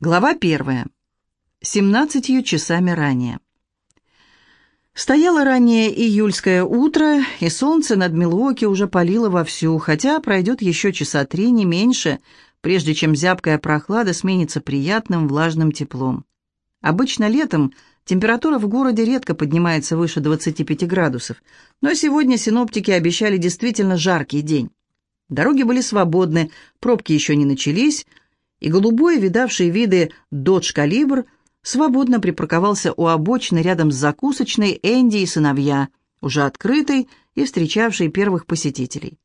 Глава первая. Семнадцатью часами ранее. Стояло раннее июльское утро, и солнце над Милуоки уже палило вовсю, хотя пройдет еще часа три, не меньше, прежде чем зябкая прохлада сменится приятным влажным теплом. Обычно летом температура в городе редко поднимается выше 25 градусов, но сегодня синоптики обещали действительно жаркий день. Дороги были свободны, пробки еще не начались, и голубой, видавший виды «Додж Калибр» свободно припарковался у обочины рядом с закусочной Энди и сыновья, уже открытой и встречавшей первых посетителей.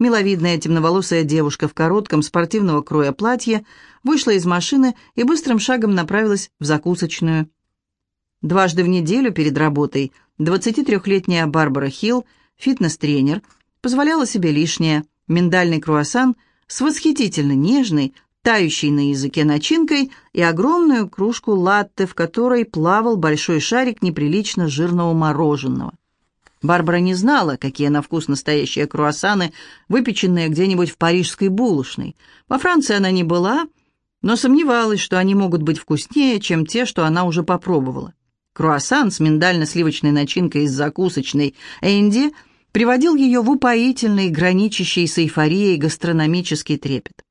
Миловидная темноволосая девушка в коротком спортивного кроя платье вышла из машины и быстрым шагом направилась в закусочную. Дважды в неделю перед работой 23-летняя Барбара Хилл, фитнес-тренер, позволяла себе лишнее – миндальный круассан с восхитительно нежной, тающей на языке начинкой и огромную кружку латте, в которой плавал большой шарик неприлично жирного мороженого. Барбара не знала, какие на вкус настоящие круассаны, выпеченные где-нибудь в парижской булочной. Во Франции она не была, но сомневалась, что они могут быть вкуснее, чем те, что она уже попробовала. Круассан с миндально-сливочной начинкой из закусочной Энди приводил ее в упоительный, граничащий с эйфорией гастрономический трепет.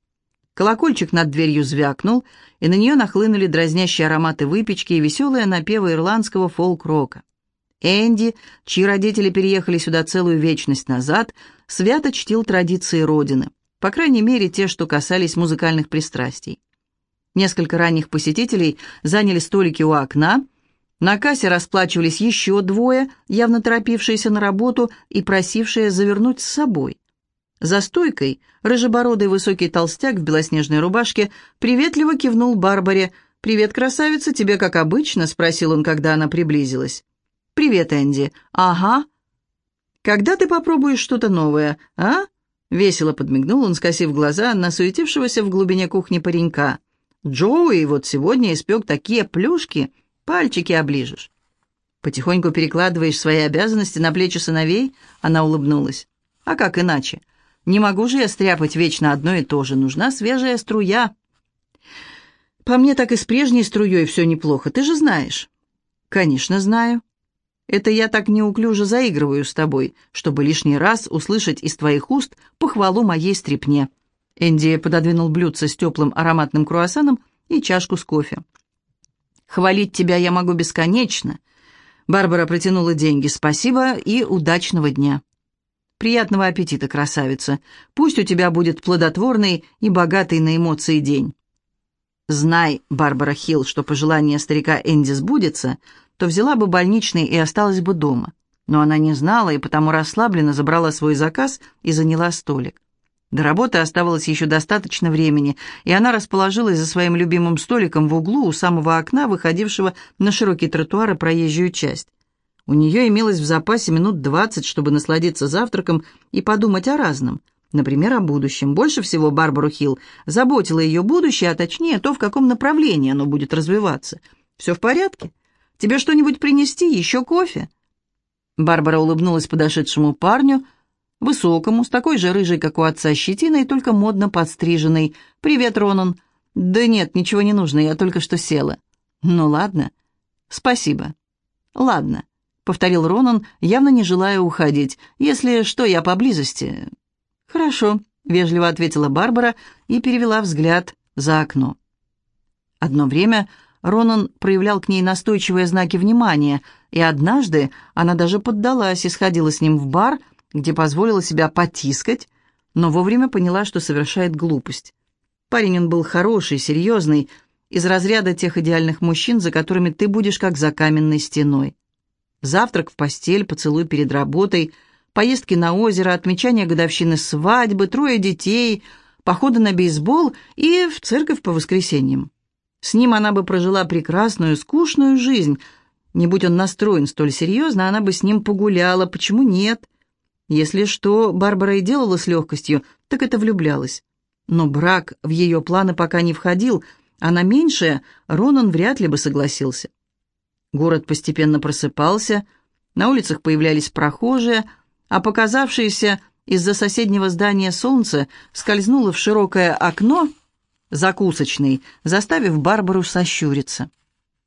Колокольчик над дверью звякнул, и на нее нахлынули дразнящие ароматы выпечки и веселые напевы ирландского фолк-рока. Энди, чьи родители переехали сюда целую вечность назад, свято чтил традиции родины, по крайней мере, те, что касались музыкальных пристрастий. Несколько ранних посетителей заняли столики у окна, на кассе расплачивались еще двое, явно торопившиеся на работу и просившие завернуть с собой. За стойкой рыжебородый высокий толстяк в белоснежной рубашке приветливо кивнул Барбаре. «Привет, красавица, тебе как обычно?» — спросил он, когда она приблизилась. «Привет, Энди». «Ага». «Когда ты попробуешь что-то новое, а?» Весело подмигнул он, скосив глаза на суетившегося в глубине кухни паренька. «Джоуи вот сегодня испек такие плюшки, пальчики оближешь». «Потихоньку перекладываешь свои обязанности на плечи сыновей?» Она улыбнулась. «А как иначе? Не могу же я стряпать вечно одно и то же. Нужна свежая струя. По мне так и с прежней струей все неплохо, ты же знаешь. Конечно, знаю. Это я так неуклюже заигрываю с тобой, чтобы лишний раз услышать из твоих уст похвалу моей стрипне. Энди пододвинул блюдце с теплым ароматным круассаном и чашку с кофе. «Хвалить тебя я могу бесконечно». Барбара протянула деньги. «Спасибо и удачного дня». Приятного аппетита, красавица. Пусть у тебя будет плодотворный и богатый на эмоции день. Знай, Барбара Хилл, что пожелание старика Энди сбудется, то взяла бы больничный и осталась бы дома. Но она не знала и потому расслабленно забрала свой заказ и заняла столик. До работы оставалось еще достаточно времени, и она расположилась за своим любимым столиком в углу у самого окна, выходившего на широкий тротуар и проезжую часть. У нее имелось в запасе минут двадцать, чтобы насладиться завтраком и подумать о разном. Например, о будущем. Больше всего Барбару Хилл заботило ее будущее, а точнее то, в каком направлении оно будет развиваться. «Все в порядке? Тебе что-нибудь принести? Еще кофе?» Барбара улыбнулась подошедшему парню, высокому, с такой же рыжей, как у отца, щетиной, только модно подстриженной. «Привет, Ронан». «Да нет, ничего не нужно, я только что села». «Ну ладно». «Спасибо». «Ладно». — повторил Ронан, явно не желая уходить. «Если что, я поблизости». «Хорошо», — вежливо ответила Барбара и перевела взгляд за окно. Одно время Ронан проявлял к ней настойчивые знаки внимания, и однажды она даже поддалась и сходила с ним в бар, где позволила себя потискать, но вовремя поняла, что совершает глупость. Парень он был хороший, серьезный, из разряда тех идеальных мужчин, за которыми ты будешь как за каменной стеной. Завтрак в постель, поцелуй перед работой, поездки на озеро, отмечание годовщины свадьбы, трое детей, походы на бейсбол и в церковь по воскресеньям. С ним она бы прожила прекрасную, скучную жизнь. Не будь он настроен столь серьезно, она бы с ним погуляла. Почему нет? Если что, Барбара и делала с легкостью, так это влюблялась. Но брак в ее планы пока не входил, а на меньшее Ронан вряд ли бы согласился. Город постепенно просыпался, на улицах появлялись прохожие, а показавшееся из-за соседнего здания солнце скользнуло в широкое окно закусочной, заставив Барбару сощуриться.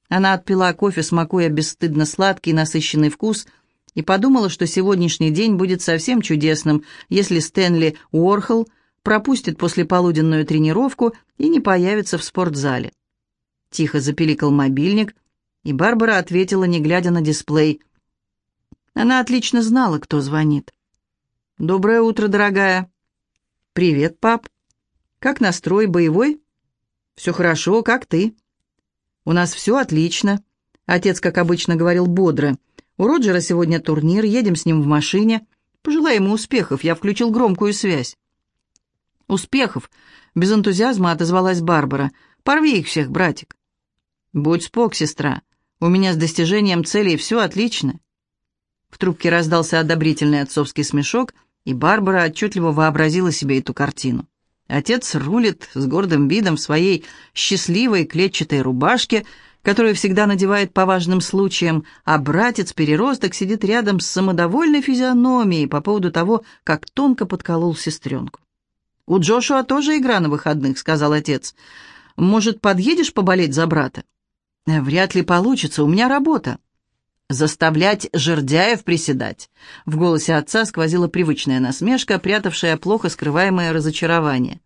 Она отпила кофе, смакуя бесстыдно сладкий насыщенный вкус, и подумала, что сегодняшний день будет совсем чудесным, если Стэнли Уорхол пропустит послеполуденную тренировку и не появится в спортзале. Тихо запиликал мобильник, и Барбара ответила, не глядя на дисплей. Она отлично знала, кто звонит. «Доброе утро, дорогая». «Привет, пап. Как настрой, боевой?» «Все хорошо, как ты?» «У нас все отлично». Отец, как обычно, говорил бодро. «У Роджера сегодня турнир, едем с ним в машине. Пожелай ему успехов, я включил громкую связь». «Успехов!» — без энтузиазма отозвалась Барбара. «Порви их всех, братик». «Будь спок, сестра. У меня с достижением целей все отлично». В трубке раздался одобрительный отцовский смешок, и Барбара отчетливо вообразила себе эту картину. Отец рулит с гордым видом в своей счастливой клетчатой рубашке, которую всегда надевает по важным случаям, а братец-переросток сидит рядом с самодовольной физиономией по поводу того, как тонко подколол сестренку. «У Джошуа тоже игра на выходных», — сказал отец. «Может, подъедешь поболеть за брата?» «Вряд ли получится, у меня работа». «Заставлять жердяев приседать». В голосе отца сквозила привычная насмешка, прятавшая плохо скрываемое разочарование.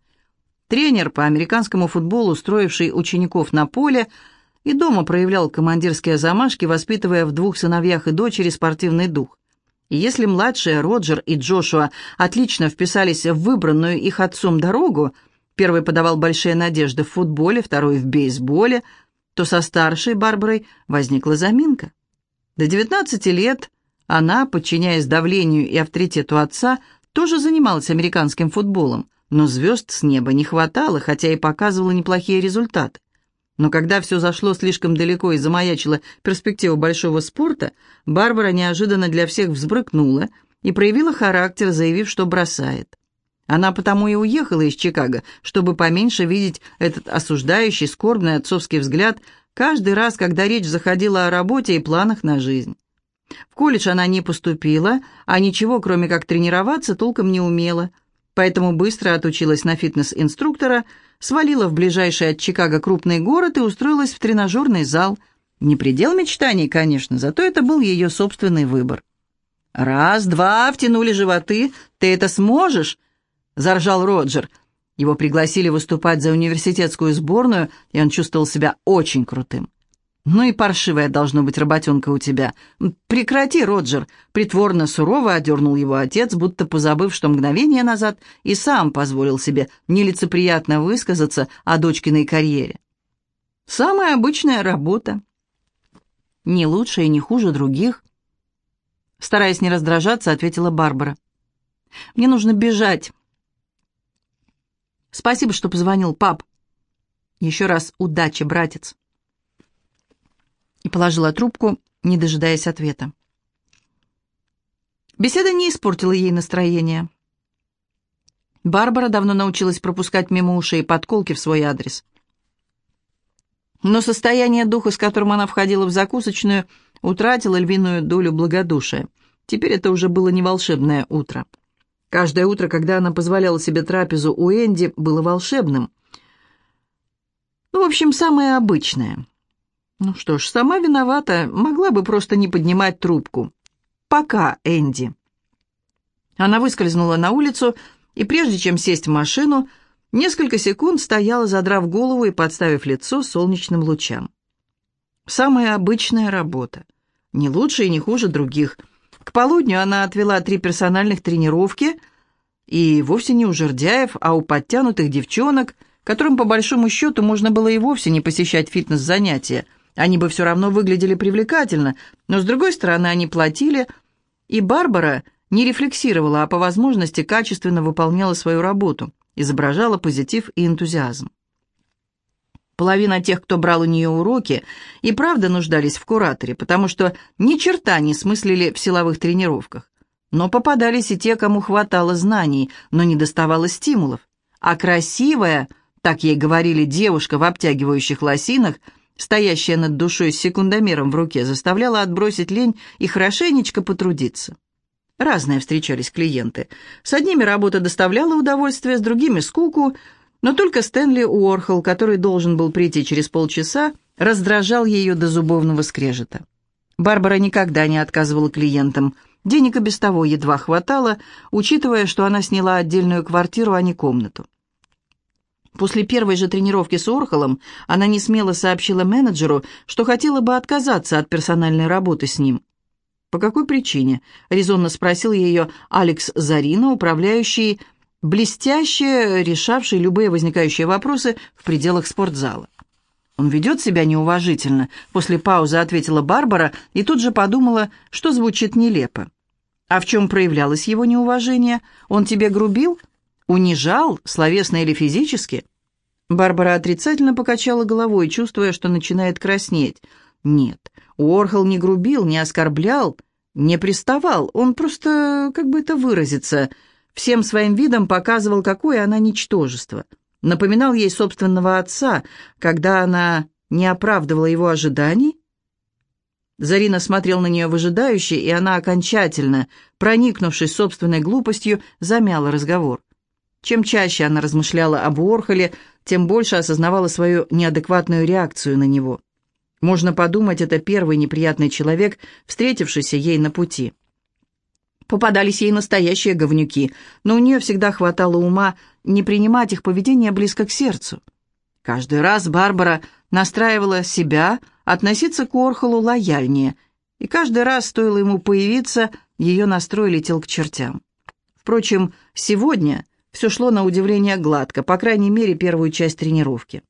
Тренер по американскому футболу, строивший учеников на поле, и дома проявлял командирские замашки, воспитывая в двух сыновьях и дочери спортивный дух. И если младшие Роджер и Джошуа отлично вписались в выбранную их отцом дорогу, первый подавал большие надежды в футболе, второй в бейсболе, то со старшей Барбарой возникла заминка. До 19 лет она, подчиняясь давлению и авторитету отца, тоже занималась американским футболом, но звезд с неба не хватало, хотя и показывала неплохие результаты. Но когда все зашло слишком далеко и замаячила перспектива большого спорта, Барбара неожиданно для всех взбрыкнула и проявила характер, заявив, что бросает. Она потому и уехала из Чикаго, чтобы поменьше видеть этот осуждающий, скорбный отцовский взгляд каждый раз, когда речь заходила о работе и планах на жизнь. В колледж она не поступила, а ничего, кроме как тренироваться, толком не умела, поэтому быстро отучилась на фитнес-инструктора – свалила в ближайший от Чикаго крупный город и устроилась в тренажерный зал. Не предел мечтаний, конечно, зато это был ее собственный выбор. «Раз, два, втянули животы. Ты это сможешь?» — заржал Роджер. Его пригласили выступать за университетскую сборную, и он чувствовал себя очень крутым. «Ну и паршивая должна быть работенка у тебя. Прекрати, Роджер!» Притворно сурово одернул его отец, будто позабыв, что мгновение назад и сам позволил себе нелицеприятно высказаться о дочкиной карьере. «Самая обычная работа. Не лучше и не хуже других». Стараясь не раздражаться, ответила Барбара. «Мне нужно бежать». «Спасибо, что позвонил, пап». «Еще раз удачи, братец» и положила трубку, не дожидаясь ответа. Беседа не испортила ей настроение. Барбара давно научилась пропускать мимо ушей подколки в свой адрес. Но состояние духа, с которым она входила в закусочную, утратило львиную долю благодушия. Теперь это уже было не волшебное утро. Каждое утро, когда она позволяла себе трапезу у Энди, было волшебным. Ну, в общем, самое обычное. Ну что ж, сама виновата, могла бы просто не поднимать трубку. Пока, Энди. Она выскользнула на улицу и, прежде чем сесть в машину, несколько секунд стояла, задрав голову и подставив лицо солнечным лучам. Самая обычная работа. Не лучше и не хуже других. К полудню она отвела три персональных тренировки, и вовсе не у жердяев, а у подтянутых девчонок, которым, по большому счету, можно было и вовсе не посещать фитнес-занятия – они бы все равно выглядели привлекательно, но, с другой стороны, они платили, и Барбара не рефлексировала, а по возможности качественно выполняла свою работу, изображала позитив и энтузиазм. Половина тех, кто брал у нее уроки, и правда нуждались в кураторе, потому что ни черта не смыслили в силовых тренировках. Но попадались и те, кому хватало знаний, но не доставало стимулов. А красивая, так ей говорили девушка в обтягивающих лосинах – стоящая над душой с секундомером в руке, заставляла отбросить лень и хорошенечко потрудиться. Разные встречались клиенты. С одними работа доставляла удовольствие, с другими — скуку, Но только Стэнли Уорхол, который должен был прийти через полчаса, раздражал ее до зубовного скрежета. Барбара никогда не отказывала клиентам. Денег и без того едва хватало, учитывая, что она сняла отдельную квартиру, а не комнату. После первой же тренировки с Орхолом она не смело сообщила менеджеру, что хотела бы отказаться от персональной работы с ним. «По какой причине?» — резонно спросил ее Алекс Зарина, управляющий, блестяще решавший любые возникающие вопросы в пределах спортзала. «Он ведет себя неуважительно», — после паузы ответила Барбара и тут же подумала, что звучит нелепо. «А в чем проявлялось его неуважение? Он тебе грубил? Унижал, словесно или физически?» Барбара отрицательно покачала головой, чувствуя, что начинает краснеть. «Нет, Уорхол не грубил, не оскорблял, не приставал, он просто, как бы это выразиться, всем своим видом показывал, какое она ничтожество» напоминал ей собственного отца, когда она не оправдывала его ожиданий? Зарина смотрел на нее выжидающе, и она окончательно, проникнувшись собственной глупостью, замяла разговор. Чем чаще она размышляла об Уорхоле, тем больше осознавала свою неадекватную реакцию на него. Можно подумать, это первый неприятный человек, встретившийся ей на пути. Попадались ей настоящие говнюки, но у нее всегда хватало ума не принимать их поведение близко к сердцу. Каждый раз Барбара настраивала себя относиться к Орхолу лояльнее, и каждый раз, стоило ему появиться, ее настрой летел к чертям. Впрочем, сегодня все шло на удивление гладко, по крайней мере, первую часть тренировки.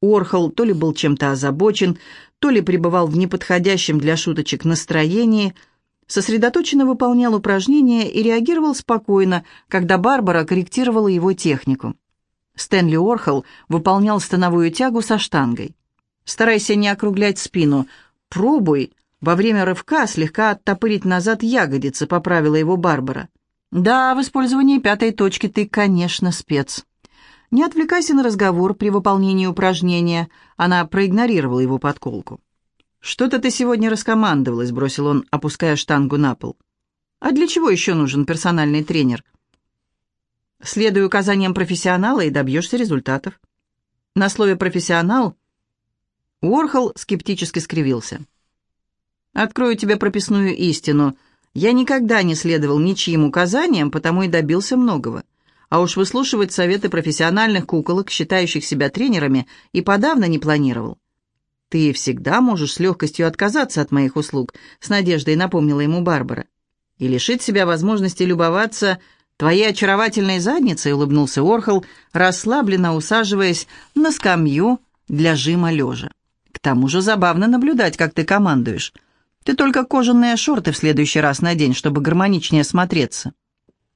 Орхол то ли был чем-то озабочен, то ли пребывал в неподходящем для шуточек настроении – сосредоточенно выполнял упражнения и реагировал спокойно, когда Барбара корректировала его технику. Стэнли Орхол выполнял становую тягу со штангой. «Старайся не округлять спину. Пробуй во время рывка слегка оттопырить назад ягодицы», — поправила его Барбара. «Да, в использовании пятой точки ты, конечно, спец». «Не отвлекайся на разговор при выполнении упражнения», — она проигнорировала его подколку. «Что-то ты сегодня раскомандовалась», — бросил он, опуская штангу на пол. «А для чего еще нужен персональный тренер?» «Следуй указаниям профессионала и добьешься результатов». На слове «профессионал» Уорхол скептически скривился. «Открою тебе прописную истину. Я никогда не следовал ничьим указаниям, потому и добился многого. А уж выслушивать советы профессиональных куколок, считающих себя тренерами, и подавно не планировал. «Ты всегда можешь с легкостью отказаться от моих услуг», — с надеждой напомнила ему Барбара. «И лишить себя возможности любоваться твоей очаровательной задницей», — улыбнулся Орхол, расслабленно усаживаясь на скамью для жима лежа. «К тому же забавно наблюдать, как ты командуешь. Ты только кожаные шорты в следующий раз надень, чтобы гармоничнее смотреться.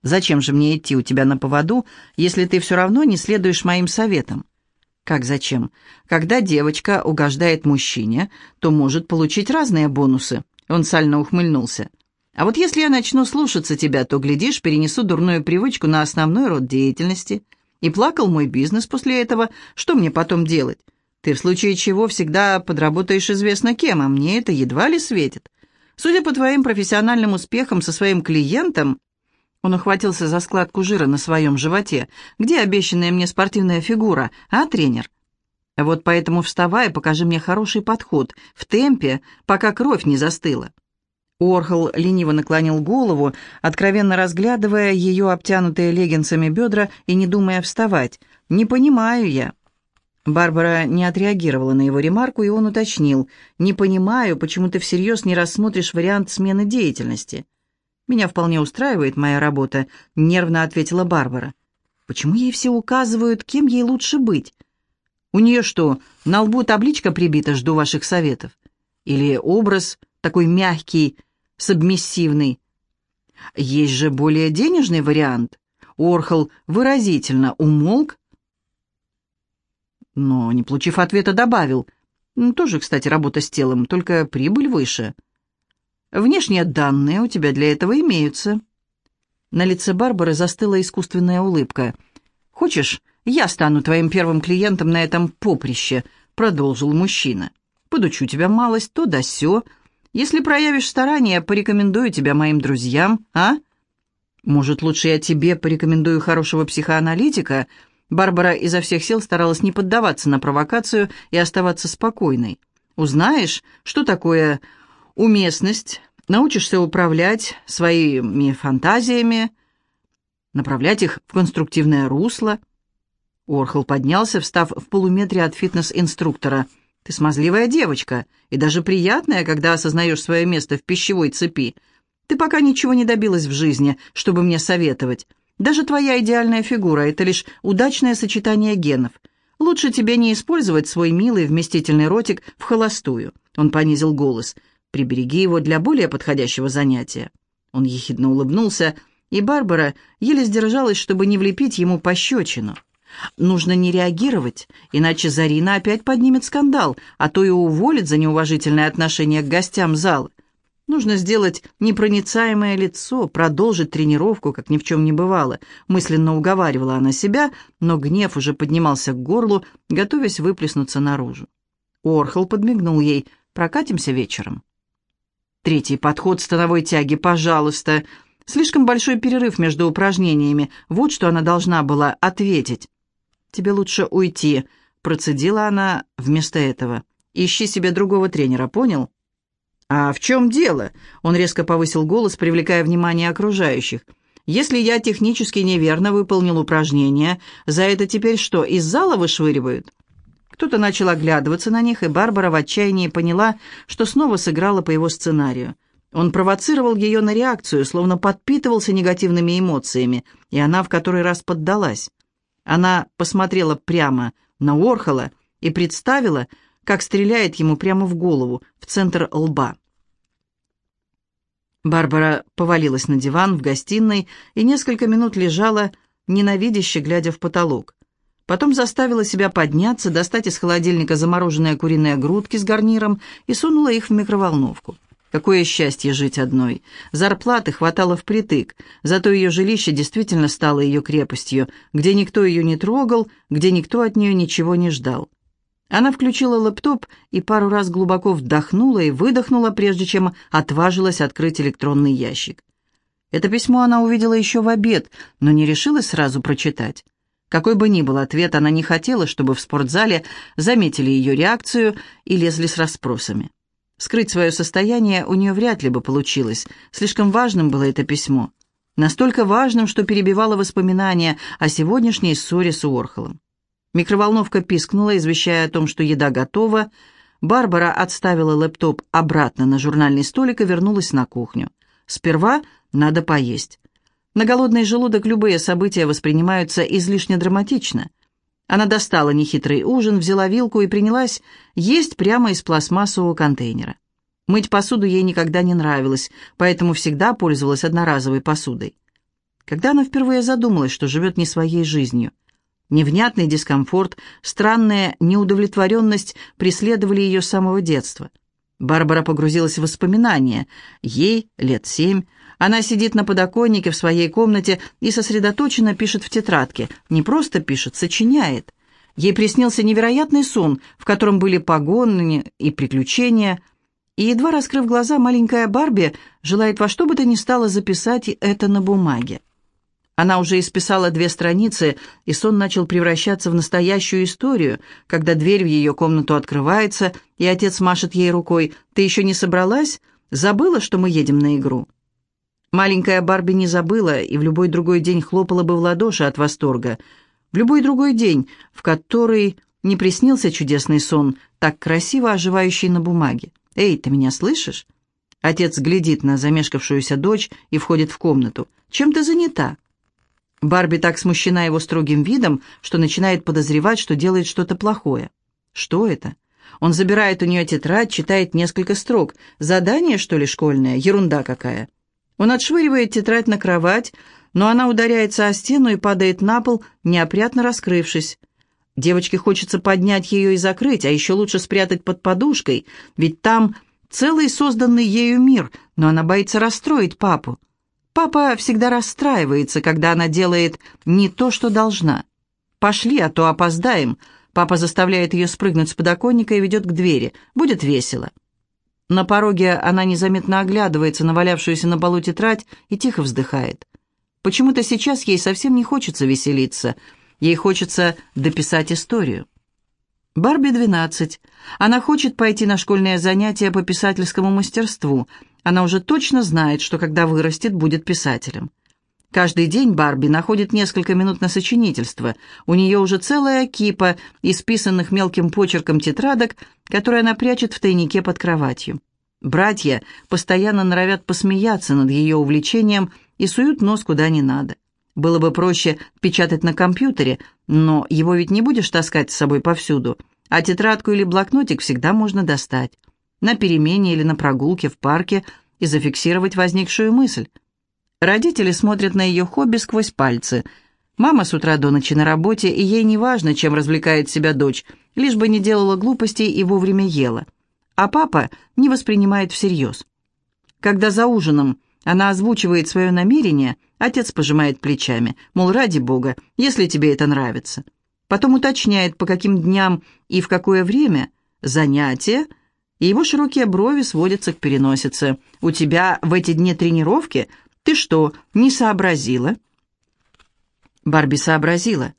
Зачем же мне идти у тебя на поводу, если ты все равно не следуешь моим советам?» Как зачем? Когда девочка угождает мужчине, то может получить разные бонусы. Он сально ухмыльнулся. А вот если я начну слушаться тебя, то, глядишь, перенесу дурную привычку на основной род деятельности. И плакал мой бизнес после этого. Что мне потом делать? Ты в случае чего всегда подработаешь известно кем, а мне это едва ли светит. Судя по твоим профессиональным успехам со своим клиентом, он ухватился за складку жира на своем животе. «Где обещанная мне спортивная фигура, а, тренер?» «Вот поэтому вставай, покажи мне хороший подход, в темпе, пока кровь не застыла». Орхол лениво наклонил голову, откровенно разглядывая ее обтянутые леггинсами бедра и не думая вставать. «Не понимаю я». Барбара не отреагировала на его ремарку, и он уточнил. «Не понимаю, почему ты всерьез не рассмотришь вариант смены деятельности». «Меня вполне устраивает моя работа», — нервно ответила Барбара. «Почему ей все указывают, кем ей лучше быть? У нее что, на лбу табличка прибита «Жду ваших советов»? Или образ такой мягкий, сабмиссивный? Есть же более денежный вариант». Орхол выразительно умолк, но, не получив ответа, добавил. «Тоже, кстати, работа с телом, только прибыль выше». Внешние данные у тебя для этого имеются». На лице Барбары застыла искусственная улыбка. «Хочешь, я стану твоим первым клиентом на этом поприще?» — продолжил мужчина. «Подучу тебя малость, то да сё. Если проявишь старание, порекомендую тебя моим друзьям, а? Может, лучше я тебе порекомендую хорошего психоаналитика? Барбара изо всех сил старалась не поддаваться на провокацию и оставаться спокойной. «Узнаешь, что такое уместность, научишься управлять своими фантазиями, направлять их в конструктивное русло». Орхол поднялся, встав в полуметре от фитнес-инструктора. «Ты смазливая девочка, и даже приятная, когда осознаешь свое место в пищевой цепи. Ты пока ничего не добилась в жизни, чтобы мне советовать. Даже твоя идеальная фигура — это лишь удачное сочетание генов. Лучше тебе не использовать свой милый вместительный ротик в холостую». Он понизил голос. «Прибереги его для более подходящего занятия». Он ехидно улыбнулся, и Барбара еле сдержалась, чтобы не влепить ему пощечину. Нужно не реагировать, иначе Зарина опять поднимет скандал, а то и уволит за неуважительное отношение к гостям зала. Нужно сделать непроницаемое лицо, продолжить тренировку, как ни в чем не бывало. Мысленно уговаривала она себя, но гнев уже поднимался к горлу, готовясь выплеснуться наружу. Орхол подмигнул ей. «Прокатимся вечером». Третий подход становой тяги, пожалуйста. Слишком большой перерыв между упражнениями. Вот что она должна была ответить. «Тебе лучше уйти», — процедила она вместо этого. «Ищи себе другого тренера, понял?» «А в чем дело?» Он резко повысил голос, привлекая внимание окружающих. «Если я технически неверно выполнил упражнение, за это теперь что, из зала вышвыривают?» Кто-то начал оглядываться на них, и Барбара в отчаянии поняла, что снова сыграла по его сценарию. Он провоцировал ее на реакцию, словно подпитывался негативными эмоциями, и она в который раз поддалась. Она посмотрела прямо на Орхола и представила, как стреляет ему прямо в голову, в центр лба. Барбара повалилась на диван в гостиной и несколько минут лежала, ненавидяще глядя в потолок. Потом заставила себя подняться, достать из холодильника замороженные куриные грудки с гарниром и сунула их в микроволновку. Какое счастье жить одной. Зарплаты хватало впритык, зато ее жилище действительно стало ее крепостью, где никто ее не трогал, где никто от нее ничего не ждал. Она включила лэптоп и пару раз глубоко вдохнула и выдохнула, прежде чем отважилась открыть электронный ящик. Это письмо она увидела еще в обед, но не решилась сразу прочитать. Какой бы ни был ответ, она не хотела, чтобы в спортзале заметили ее реакцию и лезли с расспросами. Скрыть свое состояние у нее вряд ли бы получилось, слишком важным было это письмо. Настолько важным, что перебивало воспоминания о сегодняшней ссоре с Уорхолом. Микроволновка пискнула, извещая о том, что еда готова. Барбара отставила лэптоп обратно на журнальный столик и вернулась на кухню. Сперва надо поесть. На голодный желудок любые события воспринимаются излишне драматично. Она достала нехитрый ужин, взяла вилку и принялась есть прямо из пластмассового контейнера. Мыть посуду ей никогда не нравилось, поэтому всегда пользовалась одноразовой посудой. Когда она впервые задумалась, что живет не своей жизнью – Невнятный дискомфорт, странная неудовлетворенность преследовали ее с самого детства. Барбара погрузилась в воспоминания. Ей лет семь. Она сидит на подоконнике в своей комнате и сосредоточенно пишет в тетрадке. Не просто пишет, сочиняет. Ей приснился невероятный сон, в котором были погоны и приключения. И, едва раскрыв глаза, маленькая Барби желает во что бы то ни стало записать это на бумаге. Она уже исписала две страницы, и сон начал превращаться в настоящую историю, когда дверь в ее комнату открывается, и отец машет ей рукой. «Ты еще не собралась? Забыла, что мы едем на игру?» Маленькая Барби не забыла и в любой другой день хлопала бы в ладоши от восторга. В любой другой день, в который не приснился чудесный сон, так красиво оживающий на бумаге. «Эй, ты меня слышишь?» Отец глядит на замешкавшуюся дочь и входит в комнату. «Чем ты занята?» Барби так смущена его строгим видом, что начинает подозревать, что делает что-то плохое. Что это? Он забирает у нее тетрадь, читает несколько строк. Задание, что ли, школьное? Ерунда какая. Он отшвыривает тетрадь на кровать, но она ударяется о стену и падает на пол, неопрятно раскрывшись. Девочке хочется поднять ее и закрыть, а еще лучше спрятать под подушкой, ведь там целый созданный ею мир, но она боится расстроить папу. Папа всегда расстраивается, когда она делает не то, что должна. «Пошли, а то опоздаем». Папа заставляет ее спрыгнуть с подоконника и ведет к двери. Будет весело. На пороге она незаметно оглядывается на валявшуюся на полу тетрадь и тихо вздыхает. Почему-то сейчас ей совсем не хочется веселиться. Ей хочется дописать историю. Барби 12. Она хочет пойти на школьное занятие по писательскому мастерству. Она уже точно знает, что когда вырастет, будет писателем. Каждый день Барби находит несколько минут на сочинительство. У нее уже целая кипа исписанных мелким почерком тетрадок, которые она прячет в тайнике под кроватью. Братья постоянно норовят посмеяться над ее увлечением и суют нос куда не надо. Было бы проще печатать на компьютере, но его ведь не будешь таскать с собой повсюду, а тетрадку или блокнотик всегда можно достать. На перемене или на прогулке в парке и зафиксировать возникшую мысль. Родители смотрят на ее хобби сквозь пальцы. Мама с утра до ночи на работе, и ей не важно, чем развлекает себя дочь, лишь бы не делала глупостей и вовремя ела. А папа не воспринимает всерьез. Когда за ужином она озвучивает свое намерение, отец пожимает плечами, мол, ради бога, если тебе это нравится. Потом уточняет, по каким дням и в какое время занятия, и его широкие брови сводятся к переносице. «У тебя в эти дни тренировки?» «Ты что, не сообразила?» Барби сообразила.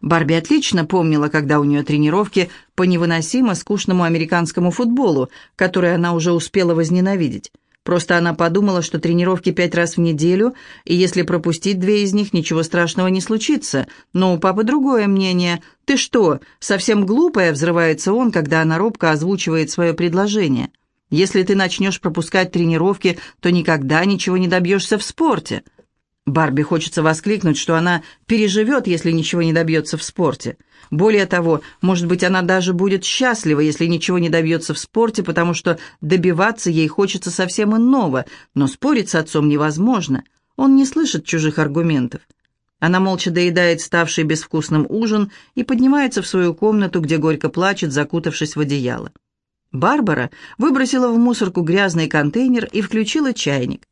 Барби отлично помнила, когда у нее тренировки по невыносимо скучному американскому футболу, который она уже успела возненавидеть. Просто она подумала, что тренировки пять раз в неделю, и если пропустить две из них, ничего страшного не случится. Но у папы другое мнение. «Ты что, совсем глупая?» — взрывается он, когда она робко озвучивает свое предложение. Если ты начнешь пропускать тренировки, то никогда ничего не добьешься в спорте». Барби хочется воскликнуть, что она переживет, если ничего не добьется в спорте. Более того, может быть, она даже будет счастлива, если ничего не добьется в спорте, потому что добиваться ей хочется совсем иного, но спорить с отцом невозможно. Он не слышит чужих аргументов. Она молча доедает ставший безвкусным ужин и поднимается в свою комнату, где горько плачет, закутавшись в одеяло. Барбара выбросила в мусорку грязный контейнер и включила чайник.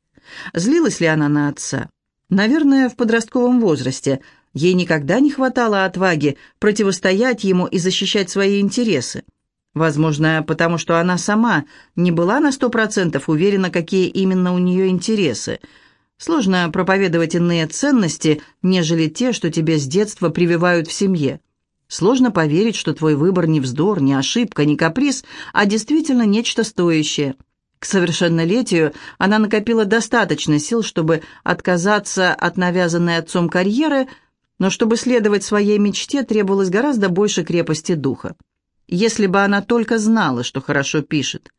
Злилась ли она на отца? Наверное, в подростковом возрасте. Ей никогда не хватало отваги противостоять ему и защищать свои интересы. Возможно, потому что она сама не была на сто процентов уверена, какие именно у нее интересы. Сложно проповедовать иные ценности, нежели те, что тебе с детства прививают в семье. Сложно поверить, что твой выбор не вздор, не ошибка, не каприз, а действительно нечто стоящее. К совершеннолетию она накопила достаточно сил, чтобы отказаться от навязанной отцом карьеры, но чтобы следовать своей мечте, требовалось гораздо больше крепости духа. Если бы она только знала, что хорошо пишет,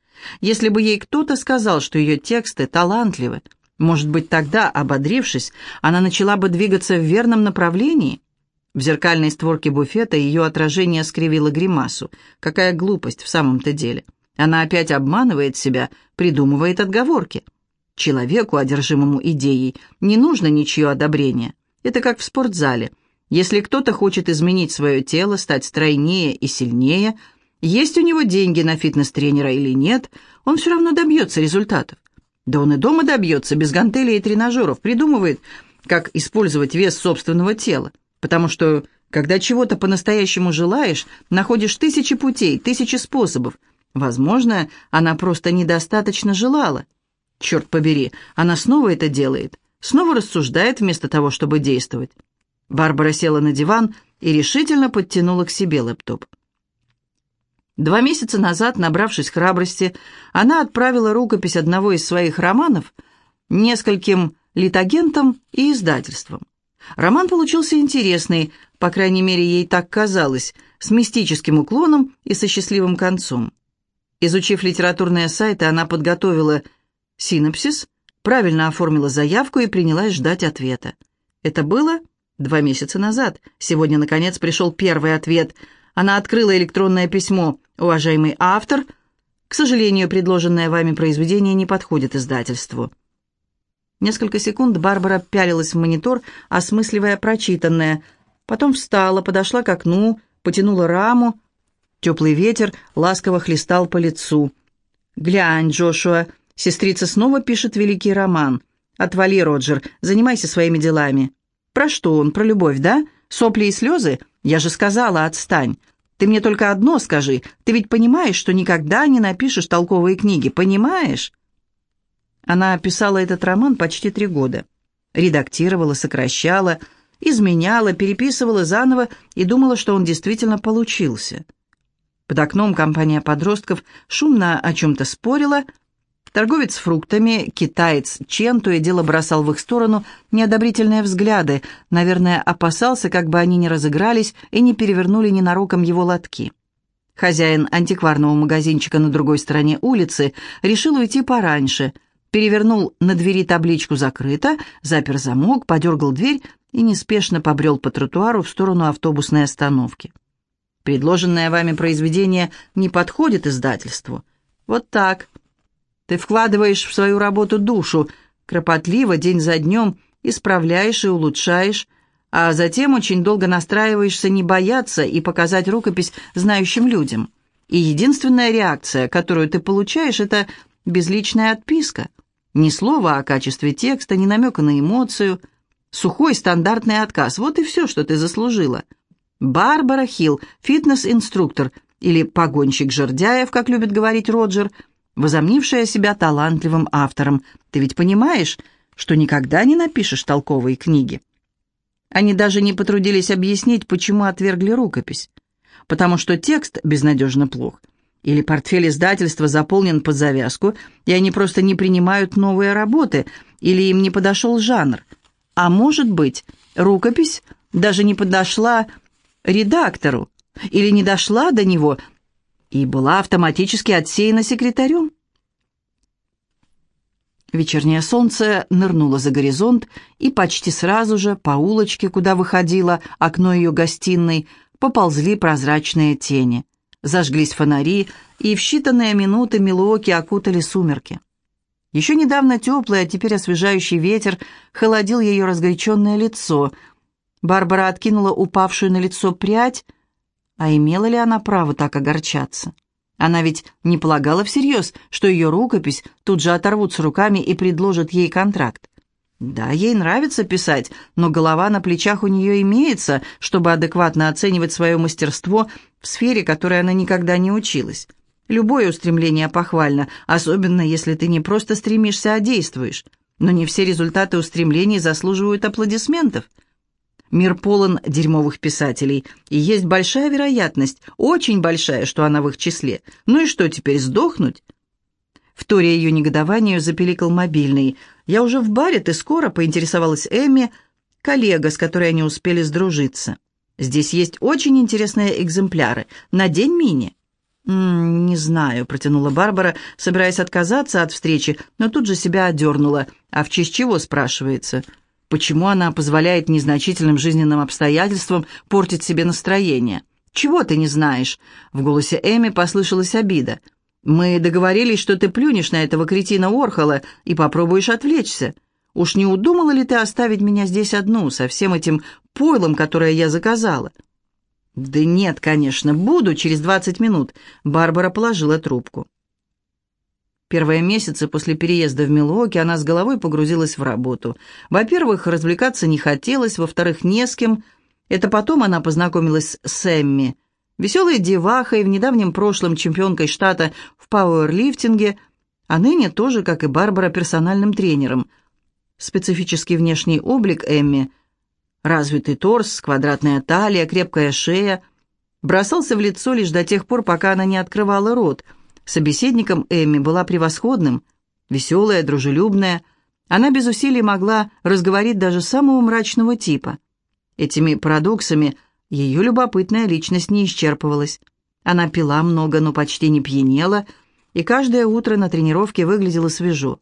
если бы ей кто-то сказал, что ее тексты талантливы, может быть, тогда, ободрившись, она начала бы двигаться в верном направлении – в зеркальной створке буфета ее отражение скривило гримасу. Какая глупость в самом-то деле. Она опять обманывает себя, придумывает отговорки. Человеку, одержимому идеей, не нужно ничье одобрение. Это как в спортзале. Если кто-то хочет изменить свое тело, стать стройнее и сильнее, есть у него деньги на фитнес-тренера или нет, он все равно добьется результатов. Да он и дома добьется, без гантелей и тренажеров, придумывает, как использовать вес собственного тела потому что, когда чего-то по-настоящему желаешь, находишь тысячи путей, тысячи способов. Возможно, она просто недостаточно желала. Черт побери, она снова это делает, снова рассуждает вместо того, чтобы действовать. Барбара села на диван и решительно подтянула к себе лэптоп. Два месяца назад, набравшись храбрости, она отправила рукопись одного из своих романов нескольким литагентам и издательствам. Роман получился интересный, по крайней мере, ей так казалось, с мистическим уклоном и со счастливым концом. Изучив литературные сайты, она подготовила синопсис, правильно оформила заявку и принялась ждать ответа. Это было два месяца назад. Сегодня, наконец, пришел первый ответ. Она открыла электронное письмо. «Уважаемый автор, к сожалению, предложенное вами произведение не подходит издательству». Несколько секунд Барбара пялилась в монитор, осмысливая прочитанное. Потом встала, подошла к окну, потянула раму. Теплый ветер ласково хлестал по лицу. «Глянь, Джошуа, сестрица снова пишет великий роман. Отвали, Роджер, занимайся своими делами». «Про что он? Про любовь, да? Сопли и слезы? Я же сказала, отстань. Ты мне только одно скажи. Ты ведь понимаешь, что никогда не напишешь толковые книги, понимаешь?» Она писала этот роман почти три года. Редактировала, сокращала, изменяла, переписывала заново и думала, что он действительно получился. Под окном компания подростков шумно о чем-то спорила. Торговец фруктами, китаец Чен, то и дело бросал в их сторону неодобрительные взгляды, наверное, опасался, как бы они не разыгрались и не перевернули ненароком его лотки. Хозяин антикварного магазинчика на другой стороне улицы решил уйти пораньше, перевернул на двери табличку «Закрыто», запер замок, подергал дверь и неспешно побрел по тротуару в сторону автобусной остановки. Предложенное вами произведение не подходит издательству. Вот так. Ты вкладываешь в свою работу душу, кропотливо, день за днем, исправляешь и улучшаешь, а затем очень долго настраиваешься не бояться и показать рукопись знающим людям. И единственная реакция, которую ты получаешь, это безличная отписка. Ни слова о качестве текста, ни намека на эмоцию. Сухой стандартный отказ. Вот и все, что ты заслужила. Барбара Хилл, фитнес-инструктор, или погонщик жердяев, как любит говорить Роджер, возомнившая себя талантливым автором. Ты ведь понимаешь, что никогда не напишешь толковые книги? Они даже не потрудились объяснить, почему отвергли рукопись. Потому что текст безнадежно плох. Или портфель издательства заполнен под завязку, и они просто не принимают новые работы, или им не подошел жанр. А может быть, рукопись даже не подошла редактору, или не дошла до него и была автоматически отсеяна секретарем. Вечернее солнце нырнуло за горизонт, и почти сразу же по улочке, куда выходило окно ее гостиной, поползли прозрачные тени. Зажглись фонари, и в считанные минуты Милуоки окутали сумерки. Еще недавно теплый, а теперь освежающий ветер холодил ее разгоряченное лицо. Барбара откинула упавшую на лицо прядь, а имела ли она право так огорчаться? Она ведь не полагала всерьез, что ее рукопись тут же оторвут с руками и предложат ей контракт. Да, ей нравится писать, но голова на плечах у нее имеется, чтобы адекватно оценивать свое мастерство в сфере, которой она никогда не училась. Любое устремление похвально, особенно если ты не просто стремишься, а действуешь. Но не все результаты устремлений заслуживают аплодисментов – Мир полон дерьмовых писателей, и есть большая вероятность, очень большая, что она в их числе. Ну и что, теперь сдохнуть?» Вторя ее негодованию запеликал мобильный. «Я уже в баре, ты скоро?» — поинтересовалась Эми, коллега, с которой они успели сдружиться. «Здесь есть очень интересные экземпляры. На день мини». «М -м, «Не знаю», — протянула Барбара, собираясь отказаться от встречи, но тут же себя одернула. «А в честь чего?» — спрашивается. Почему она позволяет незначительным жизненным обстоятельствам портить себе настроение? Чего ты не знаешь?» В голосе Эми послышалась обида. «Мы договорились, что ты плюнешь на этого кретина Орхола и попробуешь отвлечься. Уж не удумала ли ты оставить меня здесь одну, со всем этим пойлом, которое я заказала?» «Да нет, конечно, буду через двадцать минут», — Барбара положила трубку. Первые месяцы после переезда в Милуоки она с головой погрузилась в работу. Во-первых, развлекаться не хотелось, во-вторых, не с кем. Это потом она познакомилась с Эмми, веселой девахой, в недавнем прошлом чемпионкой штата в пауэрлифтинге, а ныне тоже, как и Барбара, персональным тренером. Специфический внешний облик Эмми, развитый торс, квадратная талия, крепкая шея, бросался в лицо лишь до тех пор, пока она не открывала рот – Собеседником Эмми была превосходным, веселая, дружелюбная. Она без усилий могла разговорить даже самого мрачного типа. Этими парадоксами ее любопытная личность не исчерпывалась. Она пила много, но почти не пьянела, и каждое утро на тренировке выглядела свежо.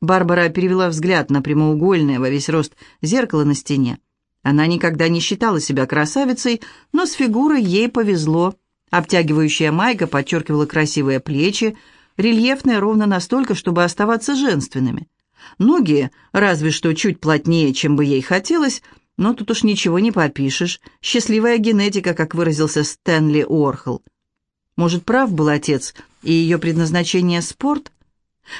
Барбара перевела взгляд на прямоугольное во весь рост зеркало на стене. Она никогда не считала себя красавицей, но с фигурой ей повезло – Обтягивающая майка подчеркивала красивые плечи, рельефные ровно настолько, чтобы оставаться женственными. Ноги разве что чуть плотнее, чем бы ей хотелось, но тут уж ничего не попишешь. Счастливая генетика, как выразился Стэнли Уорхол. Может, прав был отец, и ее предназначение – спорт?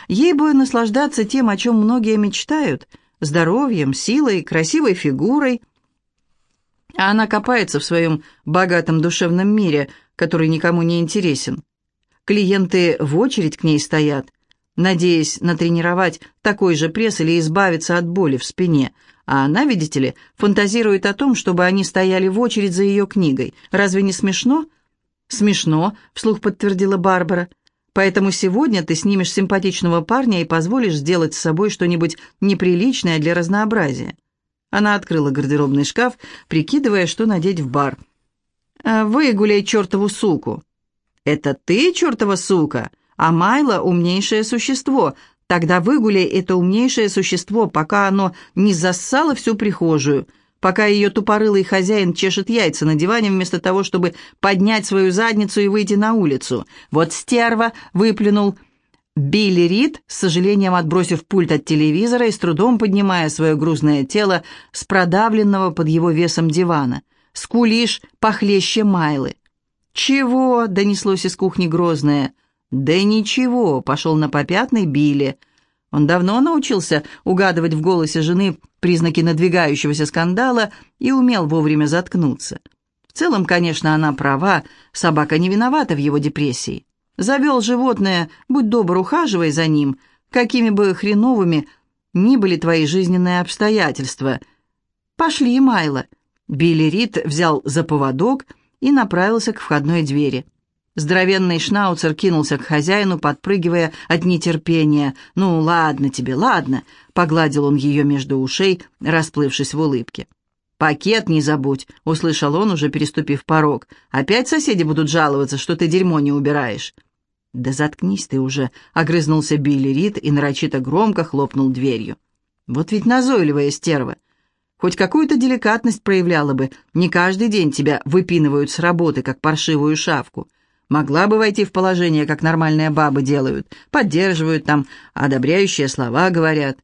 Ей бы наслаждаться тем, о чем многие мечтают – здоровьем, силой, красивой фигурой. А она копается в своем богатом душевном мире – который никому не интересен. Клиенты в очередь к ней стоят, надеясь натренировать такой же пресс или избавиться от боли в спине, А она, видите ли, фантазирует о том, чтобы они стояли в очередь за ее книгой. Разве не смешно?» «Смешно», — вслух подтвердила Барбара. «Поэтому сегодня ты снимешь симпатичного парня и позволишь сделать с собой что-нибудь неприличное для разнообразия». Она открыла гардеробный шкаф, прикидывая, что надеть в бар. «А «Выгуляй чертову суку». «Это ты, чертова сука? А Майла — умнейшее существо. Тогда выгуляй это умнейшее существо, пока оно не зассало всю прихожую» пока ее тупорылый хозяин чешет яйца на диване вместо того, чтобы поднять свою задницу и выйти на улицу. Вот стерва выплюнул Билли Рид, с сожалением отбросив пульт от телевизора и с трудом поднимая свое грузное тело с продавленного под его весом дивана. «Скулишь похлеще Майлы». «Чего?» — донеслось из кухни грозное. «Да ничего», — пошел на попятный Билли. Он давно научился угадывать в голосе жены признаки надвигающегося скандала и умел вовремя заткнуться. В целом, конечно, она права, собака не виновата в его депрессии. Завел животное, будь добр, ухаживай за ним, какими бы хреновыми ни были твои жизненные обстоятельства. «Пошли, Майло!» Билли Рид взял за поводок и направился к входной двери. Здоровенный шнауцер кинулся к хозяину, подпрыгивая от нетерпения. «Ну, ладно тебе, ладно», — погладил он ее между ушей, расплывшись в улыбке. «Пакет не забудь», — услышал он, уже переступив порог. «Опять соседи будут жаловаться, что ты дерьмо не убираешь». «Да заткнись ты уже», — огрызнулся Билли Рид и нарочито громко хлопнул дверью. «Вот ведь назойливая стерва. Хоть какую-то деликатность проявляла бы, не каждый день тебя выпинывают с работы, как паршивую шавку». Могла бы войти в положение, как нормальные бабы делают. Поддерживают там, одобряющие слова говорят.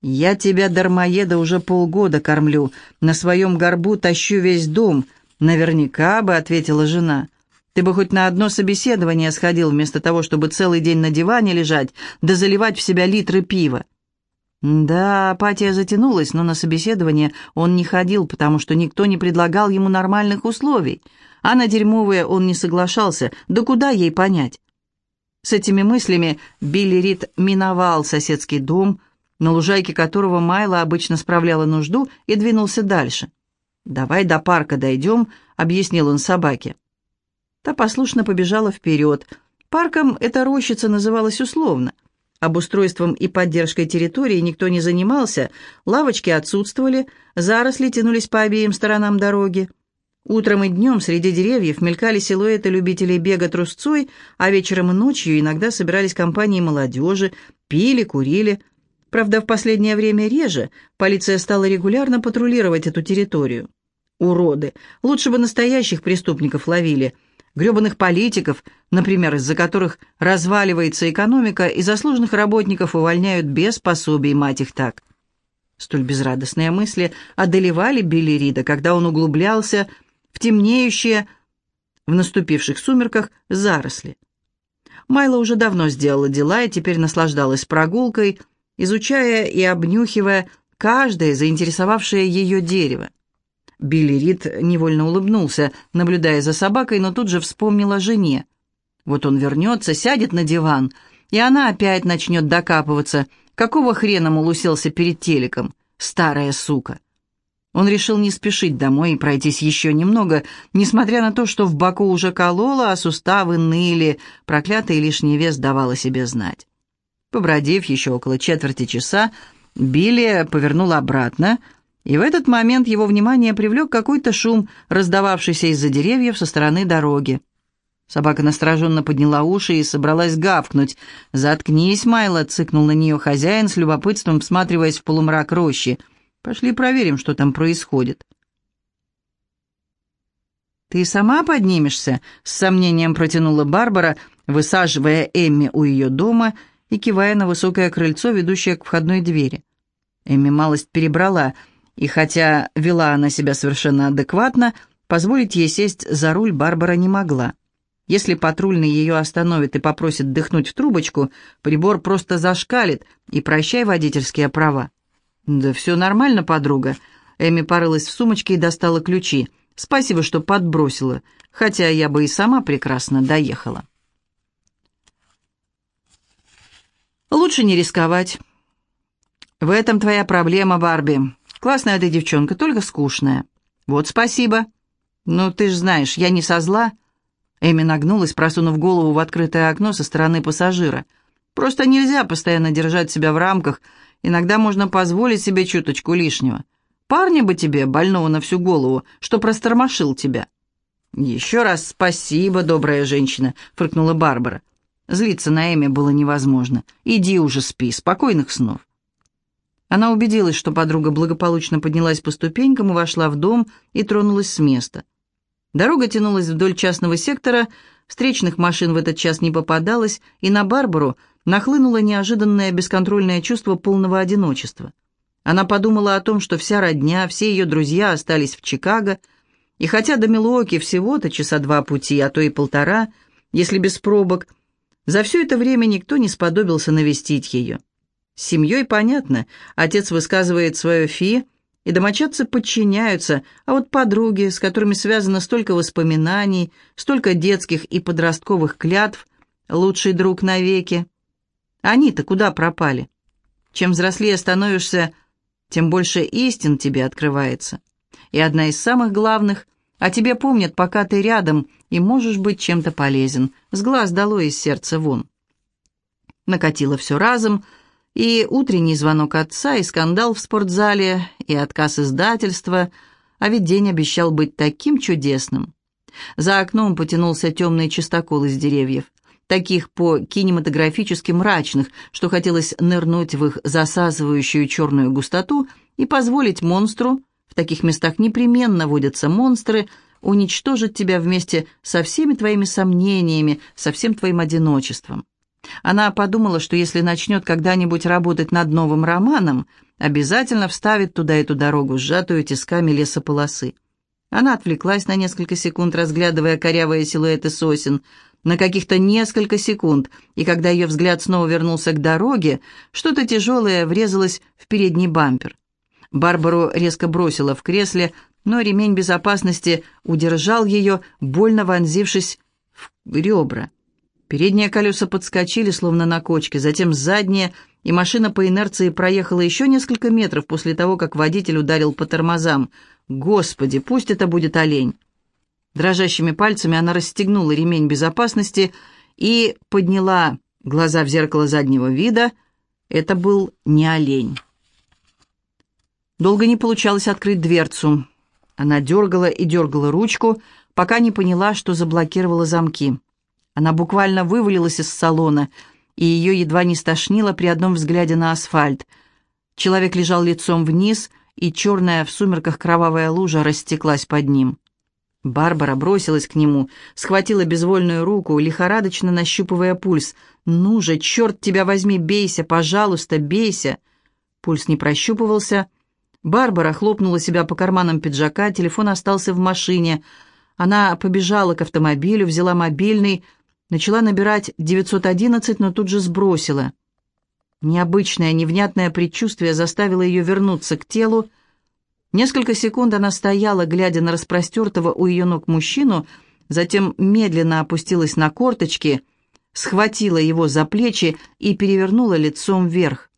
«Я тебя, дармоеда, уже полгода кормлю, на своем горбу тащу весь дом». «Наверняка бы», — ответила жена. «Ты бы хоть на одно собеседование сходил, вместо того, чтобы целый день на диване лежать, да заливать в себя литры пива». Да, апатия затянулась, но на собеседование он не ходил, потому что никто не предлагал ему нормальных условий — а на дерьмовые он не соглашался, да куда ей понять? С этими мыслями Билли Рид миновал соседский дом, на лужайке которого Майла обычно справляла нужду, и двинулся дальше. «Давай до парка дойдем», — объяснил он собаке. Та послушно побежала вперед. Парком эта рощица называлась условно. Обустройством и поддержкой территории никто не занимался, лавочки отсутствовали, заросли тянулись по обеим сторонам дороги. Утром и днем среди деревьев мелькали силуэты любителей бега трусцой, а вечером и ночью иногда собирались компании молодежи, пили, курили. Правда, в последнее время реже полиция стала регулярно патрулировать эту территорию. Уроды! Лучше бы настоящих преступников ловили. Гребаных политиков, например, из-за которых разваливается экономика, и заслуженных работников увольняют без пособий, мать их так. Столь безрадостные мысли одолевали Билли Рида, когда он углублялся в темнеющие в наступивших сумерках заросли. Майла уже давно сделала дела и теперь наслаждалась прогулкой, изучая и обнюхивая каждое заинтересовавшее ее дерево. Билли Рид невольно улыбнулся, наблюдая за собакой, но тут же вспомнил о жене. Вот он вернется, сядет на диван, и она опять начнет докапываться, какого хрена, мол, уселся перед телеком, старая сука. Он решил не спешить домой и пройтись еще немного, несмотря на то, что в боку уже кололо, а суставы ныли, проклятый лишний вес давал о себе знать. Побродив еще около четверти часа, Билли повернул обратно, и в этот момент его внимание привлек какой-то шум, раздававшийся из-за деревьев со стороны дороги. Собака настороженно подняла уши и собралась гавкнуть. «Заткнись, Майло!» — цыкнул на нее хозяин, с любопытством всматриваясь в полумрак рощи — Пошли проверим, что там происходит. «Ты сама поднимешься?» — с сомнением протянула Барбара, высаживая Эмми у ее дома и кивая на высокое крыльцо, ведущее к входной двери. Эмми малость перебрала, и хотя вела она себя совершенно адекватно, позволить ей сесть за руль Барбара не могла. Если патрульный ее остановит и попросит дыхнуть в трубочку, прибор просто зашкалит, и прощай водительские права. «Да все нормально, подруга». Эми порылась в сумочке и достала ключи. «Спасибо, что подбросила, хотя я бы и сама прекрасно доехала». «Лучше не рисковать». «В этом твоя проблема, Барби. Классная ты девчонка, только скучная». «Вот спасибо». «Ну, ты ж знаешь, я не со зла». Эми нагнулась, просунув голову в открытое окно со стороны пассажира. «Просто нельзя постоянно держать себя в рамках. Иногда можно позволить себе чуточку лишнего. Парня бы тебе, больного на всю голову, что простормошил тебя». «Еще раз спасибо, добрая женщина», — фыркнула Барбара. Злиться на Эми было невозможно. «Иди уже спи, спокойных снов». Она убедилась, что подруга благополучно поднялась по ступенькам и вошла в дом и тронулась с места. Дорога тянулась вдоль частного сектора, встречных машин в этот час не попадалось, и на Барбару нахлынуло неожиданное бесконтрольное чувство полного одиночества. Она подумала о том, что вся родня, все ее друзья остались в Чикаго, и хотя до Милуоки всего-то часа два пути, а то и полтора, если без пробок, за все это время никто не сподобился навестить ее. С семьей понятно, отец высказывает свое фи, и домочадцы подчиняются, а вот подруги, с которыми связано столько воспоминаний, столько детских и подростковых клятв, лучший друг навеки. Они-то куда пропали? Чем взрослее становишься, тем больше истин тебе открывается. И одна из самых главных – о тебе помнят, пока ты рядом, и можешь быть чем-то полезен. С глаз дало из сердца вон. Накатило все разом – и утренний звонок отца, и скандал в спортзале, и отказ издательства, а ведь день обещал быть таким чудесным. За окном потянулся темный чистокол из деревьев, таких по-кинематографически мрачных, что хотелось нырнуть в их засасывающую черную густоту и позволить монстру, в таких местах непременно водятся монстры, уничтожить тебя вместе со всеми твоими сомнениями, со всем твоим одиночеством. Она подумала, что если начнет когда-нибудь работать над новым романом, обязательно вставит туда эту дорогу, сжатую тисками лесополосы. Она отвлеклась на несколько секунд, разглядывая корявые силуэты сосен, на каких-то несколько секунд, и когда ее взгляд снова вернулся к дороге, что-то тяжелое врезалось в передний бампер. Барбару резко бросила в кресле, но ремень безопасности удержал ее, больно вонзившись в ребра. Передние колеса подскочили, словно на кочке, затем задние, и машина по инерции проехала еще несколько метров после того, как водитель ударил по тормозам. «Господи, пусть это будет олень!» Дрожащими пальцами она расстегнула ремень безопасности и подняла глаза в зеркало заднего вида. Это был не олень. Долго не получалось открыть дверцу. Она дергала и дергала ручку, пока не поняла, что заблокировала замки. Она буквально вывалилась из салона, и ее едва не стошнило при одном взгляде на асфальт. Человек лежал лицом вниз, и черная в сумерках кровавая лужа растеклась под ним. Барбара бросилась к нему, схватила безвольную руку, лихорадочно нащупывая пульс. «Ну же, черт тебя возьми, бейся, пожалуйста, бейся!» Пульс не прощупывался. Барбара хлопнула себя по карманам пиджака, телефон остался в машине. Она побежала к автомобилю, взяла мобильный, Начала набирать 911, но тут же сбросила. Необычное, невнятное предчувствие заставило ее вернуться к телу. Несколько секунд она стояла, глядя на распростертого у ее ног мужчину, затем медленно опустилась на корточки, схватила его за плечи и перевернула лицом вверх.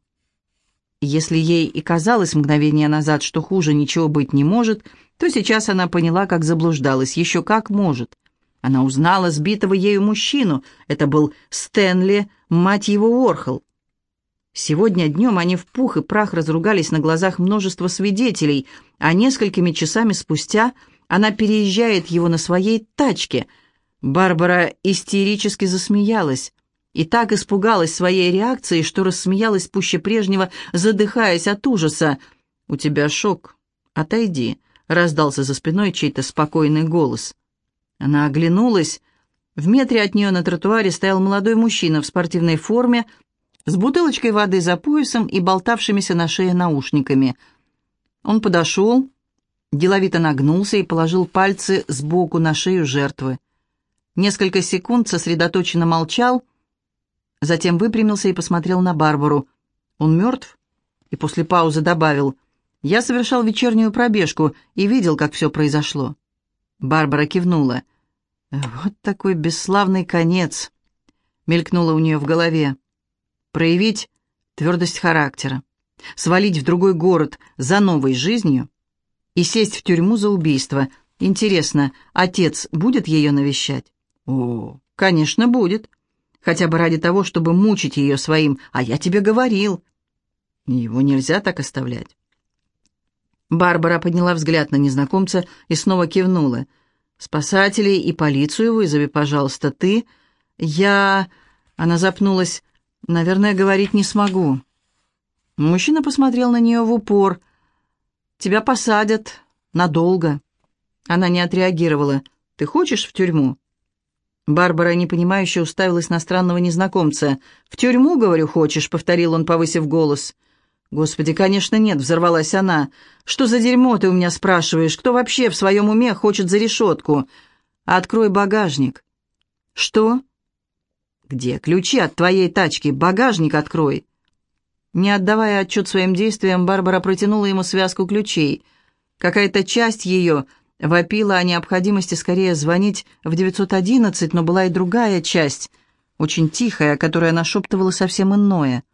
Если ей и казалось мгновение назад, что хуже ничего быть не может, то сейчас она поняла, как заблуждалась, еще как может. Она узнала сбитого ею мужчину. Это был Стэнли, мать его Уорхол. Сегодня днем они в пух и прах разругались на глазах множества свидетелей, а несколькими часами спустя она переезжает его на своей тачке. Барбара истерически засмеялась и так испугалась своей реакции, что рассмеялась пуще прежнего, задыхаясь от ужаса. «У тебя шок. Отойди», — раздался за спиной чей-то спокойный голос. Она оглянулась. В метре от нее на тротуаре стоял молодой мужчина в спортивной форме, с бутылочкой воды за поясом и болтавшимися на шее наушниками. Он подошел, деловито нагнулся и положил пальцы сбоку на шею жертвы. Несколько секунд сосредоточенно молчал, затем выпрямился и посмотрел на Барбару. «Он мертв?» И после паузы добавил, «Я совершал вечернюю пробежку и видел, как все произошло». Барбара кивнула. «Вот такой бесславный конец», — мелькнуло у нее в голове. «Проявить твердость характера. Свалить в другой город за новой жизнью и сесть в тюрьму за убийство. Интересно, отец будет ее навещать? О, конечно, будет. Хотя бы ради того, чтобы мучить ее своим «а я тебе говорил». Его нельзя так оставлять. Барбара подняла взгляд на незнакомца и снова кивнула. «Спасателей и полицию вызови, пожалуйста. Ты...» «Я...» Она запнулась. «Наверное, говорить не смогу». Мужчина посмотрел на нее в упор. «Тебя посадят. Надолго». Она не отреагировала. «Ты хочешь в тюрьму?» Барбара, непонимающе, уставилась на странного незнакомца. «В тюрьму, говорю, хочешь?» — повторил он, повысив голос. «Господи, конечно, нет», — взорвалась она. «Что за дерьмо ты у меня спрашиваешь? Кто вообще в своем уме хочет за решетку? Открой багажник». «Что?» «Где ключи от твоей тачки? Багажник открой». Не отдавая отчет своим действиям, Барбара протянула ему связку ключей. Какая-то часть ее вопила о необходимости скорее звонить в 911, но была и другая часть, очень тихая, которая нашептывала совсем иное —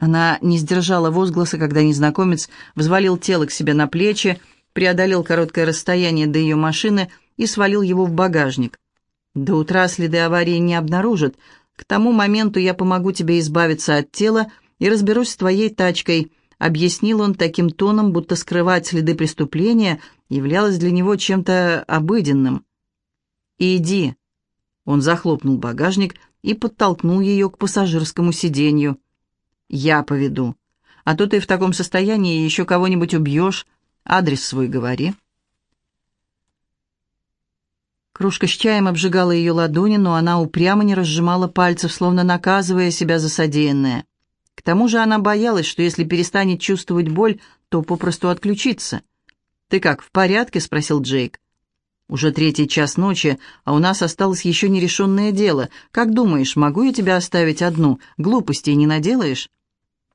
она не сдержала возгласа, когда незнакомец взвалил тело к себе на плечи, преодолел короткое расстояние до ее машины и свалил его в багажник. «До утра следы аварии не обнаружат. К тому моменту я помогу тебе избавиться от тела и разберусь с твоей тачкой», — объяснил он таким тоном, будто скрывать следы преступления являлось для него чем-то обыденным. «Иди». Он захлопнул багажник и подтолкнул ее к пассажирскому сиденью. «Я поведу. А то ты в таком состоянии еще кого-нибудь убьешь. Адрес свой говори». Кружка с чаем обжигала ее ладони, но она упрямо не разжимала пальцев, словно наказывая себя за содеянное. К тому же она боялась, что если перестанет чувствовать боль, то попросту отключится. «Ты как, в порядке?» — спросил Джейк. «Уже третий час ночи, а у нас осталось еще нерешенное дело. Как думаешь, могу я тебя оставить одну? Глупостей не наделаешь?»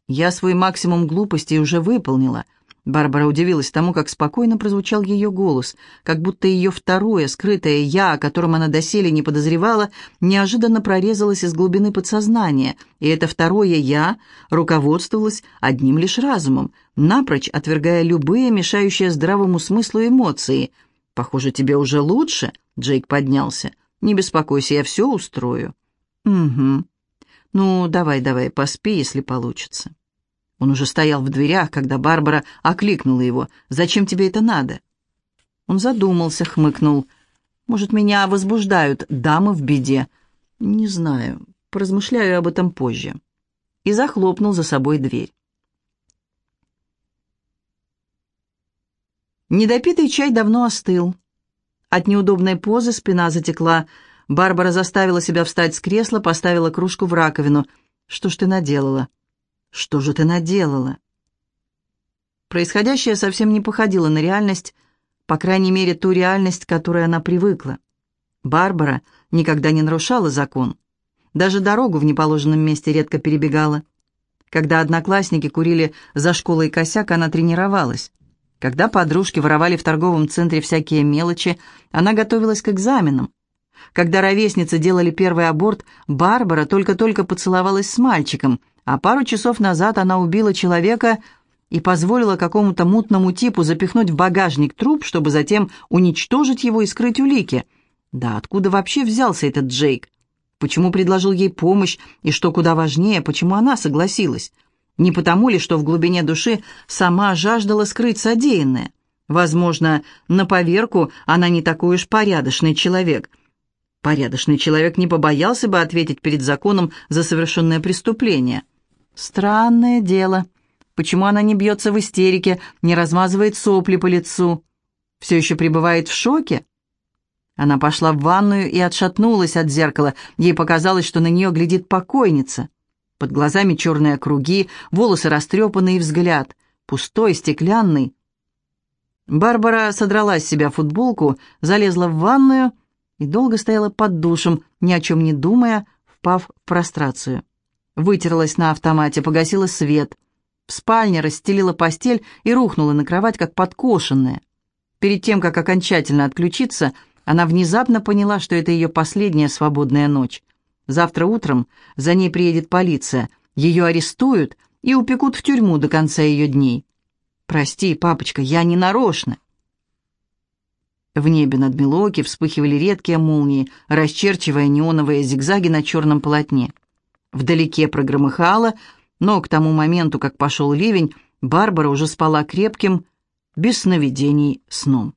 Я свой максимум глупости уже выполнила. Барбара удивилась тому, как спокойно прозвучал ее голос, как будто ее второе, скрытое «я», о котором она доселе не подозревала, неожиданно прорезалось из глубины подсознания, и это второе «я» руководствовалось одним лишь разумом, напрочь отвергая любые мешающие здравому смыслу эмоции. «Похоже, тебе уже лучше?» — Джейк поднялся. «Не беспокойся, я все устрою». «Угу. «Ну, давай-давай, поспи, если получится». Он уже стоял в дверях, когда Барбара окликнула его. «Зачем тебе это надо?» Он задумался, хмыкнул. «Может, меня возбуждают дамы в беде?» «Не знаю. Поразмышляю об этом позже». И захлопнул за собой дверь. Недопитый чай давно остыл. От неудобной позы спина затекла, Барбара заставила себя встать с кресла, поставила кружку в раковину. «Что ж ты наделала?» «Что же ты наделала?» Происходящее совсем не походило на реальность, по крайней мере, ту реальность, к которой она привыкла. Барбара никогда не нарушала закон. Даже дорогу в неположенном месте редко перебегала. Когда одноклассники курили за школой косяк, она тренировалась. Когда подружки воровали в торговом центре всякие мелочи, она готовилась к экзаменам. Когда ровесницы делали первый аборт, Барбара только-только поцеловалась с мальчиком, а пару часов назад она убила человека и позволила какому-то мутному типу запихнуть в багажник труп, чтобы затем уничтожить его и скрыть улики. Да откуда вообще взялся этот Джейк? Почему предложил ей помощь, и что куда важнее, почему она согласилась? Не потому ли, что в глубине души сама жаждала скрыть содеянное? Возможно, на поверку она не такой уж порядочный человек – Порядочный человек не побоялся бы ответить перед законом за совершенное преступление. Странное дело. Почему она не бьется в истерике, не размазывает сопли по лицу? Все еще пребывает в шоке? Она пошла в ванную и отшатнулась от зеркала. Ей показалось, что на нее глядит покойница. Под глазами черные круги, волосы растрепанный взгляд. Пустой, стеклянный. Барбара содрала с себя футболку, залезла в ванную и долго стояла под душем, ни о чем не думая, впав в прострацию. Вытерлась на автомате, погасила свет. В спальне расстелила постель и рухнула на кровать, как подкошенная. Перед тем, как окончательно отключиться, она внезапно поняла, что это ее последняя свободная ночь. Завтра утром за ней приедет полиция, ее арестуют, и упекут в тюрьму до конца ее дней. Прости, папочка, я не нарочно. В небе над Милуоки вспыхивали редкие молнии, расчерчивая неоновые зигзаги на черном полотне. Вдалеке прогромыхало, но к тому моменту, как пошел ливень, Барбара уже спала крепким, без сновидений сном.